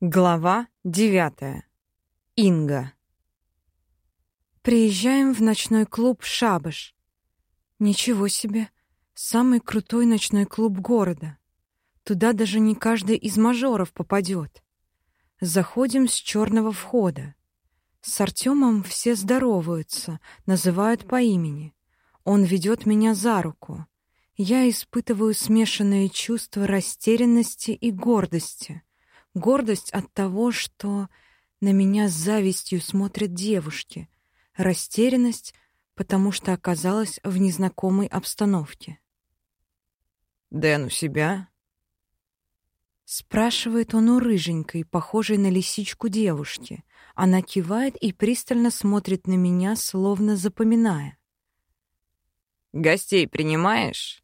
Глава девятая. Инга. Приезжаем в ночной клуб «Шабаш». Ничего себе, самый крутой ночной клуб города. Туда даже не каждый из мажоров попадет. Заходим с черного входа. С Артемом все здороваются, называют по имени. Он ведет меня за руку. Я испытываю смешанные чувства растерянности и гордости — Гордость от того, что на меня с завистью смотрят девушки. Растерянность, потому что оказалась в незнакомой обстановке. «Дэн у себя?» Спрашивает он у рыженькой, похожей на лисичку девушки. Она кивает и пристально смотрит на меня, словно запоминая. «Гостей принимаешь?»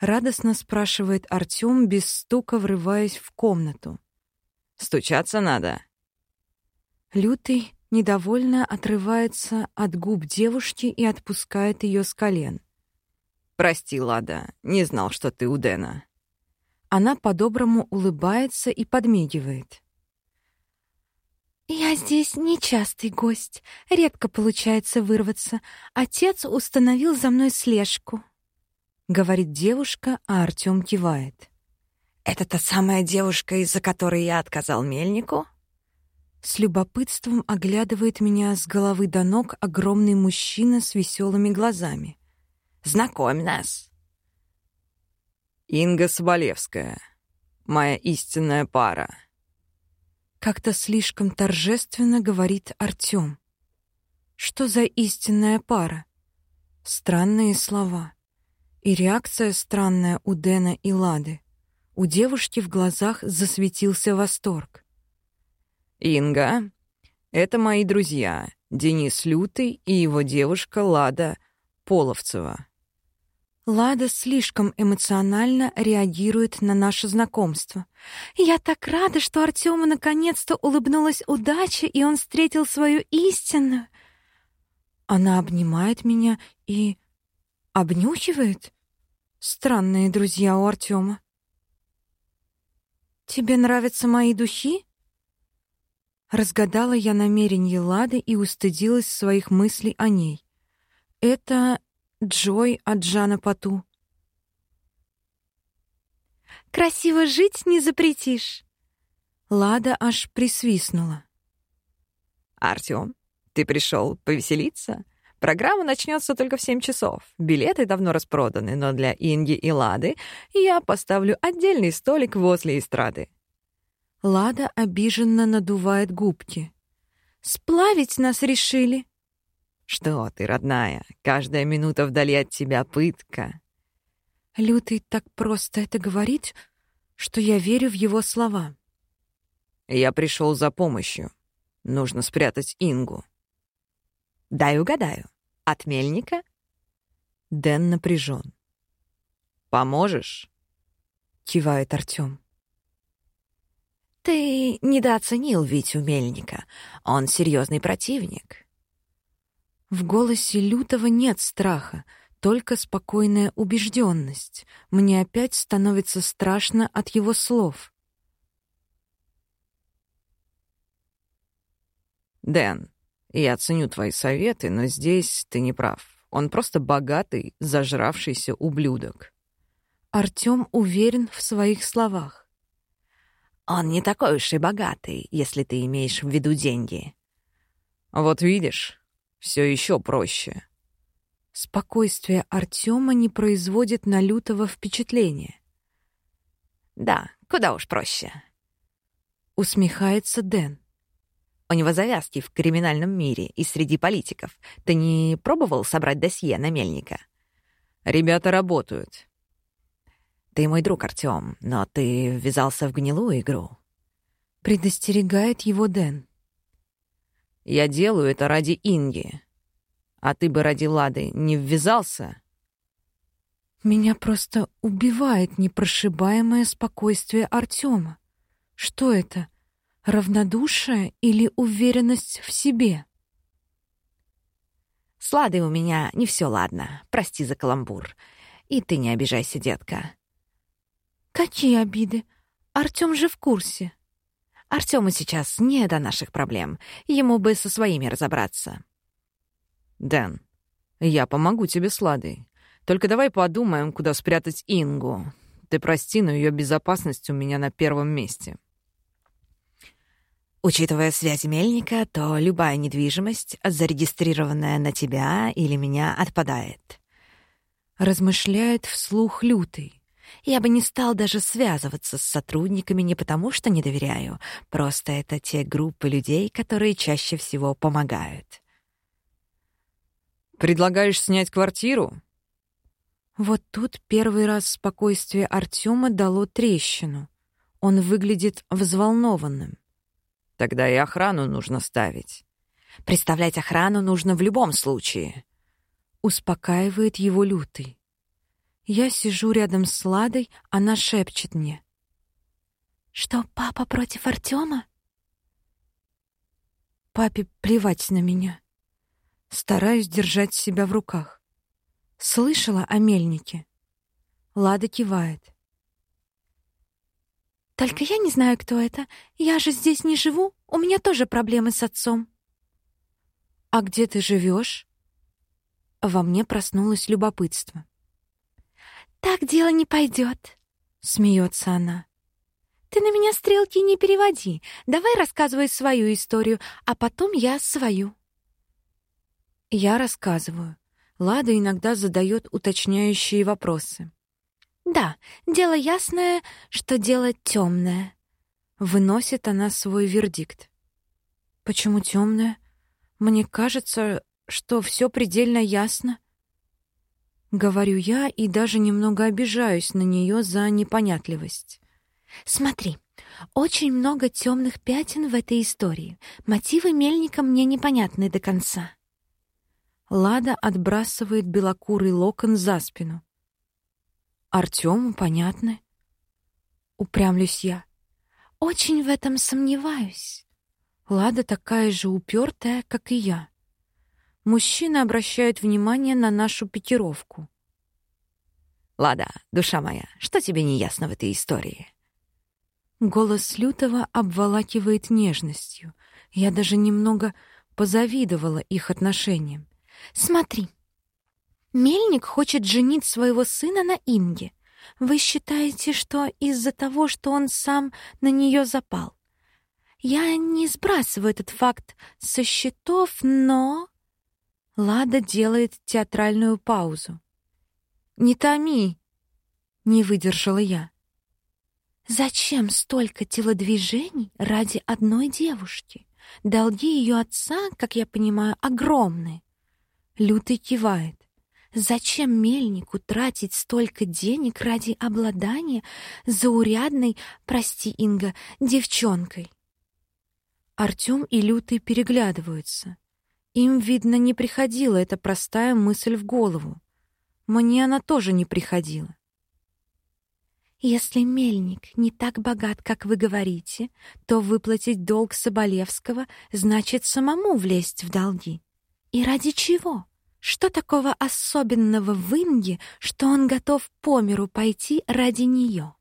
Радостно спрашивает Артём, без стука врываясь в комнату. «Стучаться надо». Лютый недовольно отрывается от губ девушки и отпускает ее с колен. «Прости, Лада, не знал, что ты у Дэна». Она по-доброму улыбается и подмигивает. «Я здесь нечастый гость. Редко получается вырваться. Отец установил за мной слежку». — говорит девушка, а Артём кивает. «Это та самая девушка, из-за которой я отказал мельнику?» С любопытством оглядывает меня с головы до ног огромный мужчина с веселыми глазами. «Знакомь нас!» «Инга Соболевская, моя истинная пара». Как-то слишком торжественно говорит Артём. Что за истинная пара? Странные слова. И реакция странная у Дэна и Лады. У девушки в глазах засветился восторг. «Инга, это мои друзья, Денис Лютый и его девушка Лада Половцева». Лада слишком эмоционально реагирует на наше знакомство. Я так рада, что Артему наконец-то улыбнулась удача, и он встретил свою истину. Она обнимает меня и обнюхивает. Странные друзья у Артема. Тебе нравятся мои духи? Разгадала я намерение Лады и устыдилась своих мыслей о ней. Это Джой от Жана Пату. Красиво жить не запретишь. Лада аж присвистнула. Артём, ты пришел повеселиться? Программа начнется только в 7 часов. Билеты давно распроданы, но для Инги и Лады я поставлю отдельный столик возле эстрады. Лада обиженно надувает губки. «Сплавить нас решили!» «Что ты, родная, каждая минута вдали от тебя пытка!» Лютый так просто это говорит, что я верю в его слова. «Я пришел за помощью. Нужно спрятать Ингу». Дай угадаю. От мельника? Дэн напряжен. Поможешь? Кивает Артём. Ты недооценил Витю Мельника. Он серьезный противник. В голосе Лютого нет страха, только спокойная убежденность. Мне опять становится страшно от его слов. Дэн, я ценю твои советы, но здесь ты не прав. Он просто богатый, зажравшийся ублюдок. Артём уверен в своих словах. Он не такой уж и богатый, если ты имеешь в виду деньги. Вот видишь, все еще проще. Спокойствие Артёма не производит на Лютого впечатления. Да, куда уж проще. Усмехается Дэн. У него завязки в криминальном мире и среди политиков. Ты не пробовал собрать досье на Мельника? Ребята работают. Ты мой друг, Артём, но ты ввязался в гнилую игру. Предостерегает его Дэн. Я делаю это ради Инги. А ты бы ради Лады не ввязался? Меня просто убивает непрошибаемое спокойствие Артёма. Что это? Равнодушие или уверенность в себе? С Ладой у меня не все ладно. Прости за каламбур. И ты не обижайся, детка. Какие обиды? Артём же в курсе. Артему сейчас не до наших проблем. Ему бы со своими разобраться. Дэн, я помогу тебе с Ладой. Только давай подумаем, куда спрятать Ингу. Ты прости, но ее безопасность у меня на первом месте. Учитывая связи Мельника, то любая недвижимость, зарегистрированная на тебя или меня, отпадает. Размышляет вслух лютый. Я бы не стал даже связываться с сотрудниками не потому, что не доверяю, просто это те группы людей, которые чаще всего помогают. Предлагаешь снять квартиру? Вот тут первый раз спокойствие Артема дало трещину. Он выглядит взволнованным. Тогда и охрану нужно ставить. Представлять охрану нужно в любом случае. Успокаивает его лютый. Я сижу рядом с Ладой, она шепчет мне. «Что, папа против Артема? Папе плевать на меня. Стараюсь держать себя в руках. Слышала о мельнике? Лада кивает. Только я не знаю, кто это. Я же здесь не живу. У меня тоже проблемы с отцом. А где ты живешь? Во мне проснулось любопытство. Так дело не пойдет, смеется она. Ты на меня стрелки не переводи. Давай рассказывай свою историю, а потом я свою. Я рассказываю. Лада иногда задает уточняющие вопросы. Да, дело ясное, что дело темное. Выносит она свой вердикт. Почему темное? Мне кажется, что все предельно ясно. Говорю я и даже немного обижаюсь на нее за непонятливость. Смотри, очень много темных пятен в этой истории. Мотивы Мельника мне непонятны до конца. Лада отбрасывает белокурый локон за спину. Артему понятно. Упрямлюсь я. Очень в этом сомневаюсь. Лада такая же упертая, как и я. Мужчины обращают внимание на нашу пикировку. «Лада, душа моя, что тебе не ясно в этой истории?» Голос Лютого обволакивает нежностью. Я даже немного позавидовала их отношениям. «Смотри, Мельник хочет женить своего сына на Инге. Вы считаете, что из-за того, что он сам на нее запал? Я не сбрасываю этот факт со счетов, но... Лада делает театральную паузу. «Не томи!» — не выдержала я. «Зачем столько телодвижений ради одной девушки? Долги ее отца, как я понимаю, огромные». Лютый кивает. Зачем мельнику тратить столько денег ради обладания заурядной, прости, Инга, девчонкой? Артём и Лютый переглядываются. Им, видно, не приходила эта простая мысль в голову. Мне она тоже не приходила. Если мельник не так богат, как вы говорите, то выплатить долг Соболевского значит самому влезть в долги. И ради чего? Что такого особенного в Инге, что он готов по миру пойти ради нее?